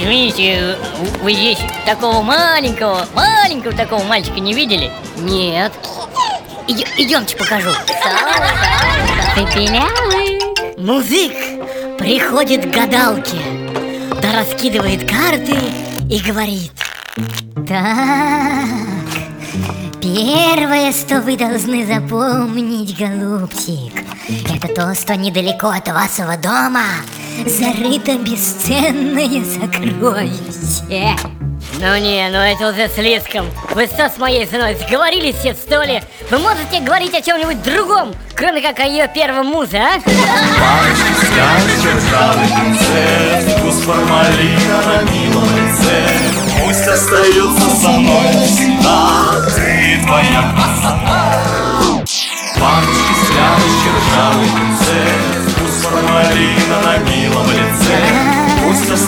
Скажите, вы здесь такого маленького, маленького такого мальчика не видели? Нет. Иди- идемте покажу. Цепелявый. Музык приходит к гадалке, да раскидывает карты и говорит Так, первое, что вы должны запомнить, голубчик, это то, что недалеко от вашего дома зарыто бесценное сокровище. Ну не, ну это уже слишком Вы что с моей женой сговорились все что ли? Вы можете говорить о чем-нибудь другом, кроме как о ее первом музе, а? Лице Пусть остаются со мной навсегда Ты и твоя красота Баночки, скляночки, ржавый принцесс Вкус формалина на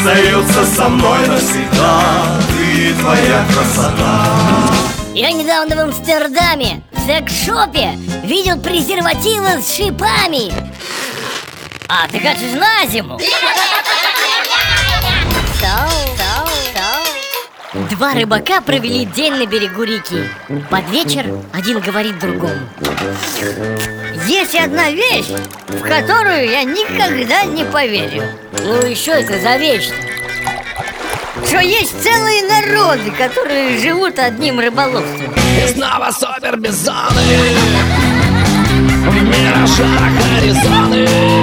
Пусть остаются со мной навсегда. Ты и твоя красота. Я недавно в Амстердаме в секс-шопе видел презервативы с шипами. А, ты хочешь на зиму? Два рыбака провели день на берегу реки. Под вечер один говорит другому. Есть одна вещь, в которую я никогда не поверю. Ну и что это за вещь. Что есть целые народы, которые живут одним рыболовством И снова супер бизоны В миражах Аризоны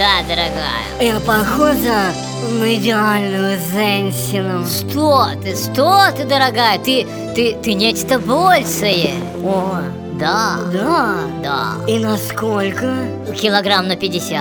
Да, дорогая Я похожа на идеальную женщину. Что ты, что ты, дорогая? Ты, ты, ты нечто большее О, Да, да. да И насколько? Килограмм на 50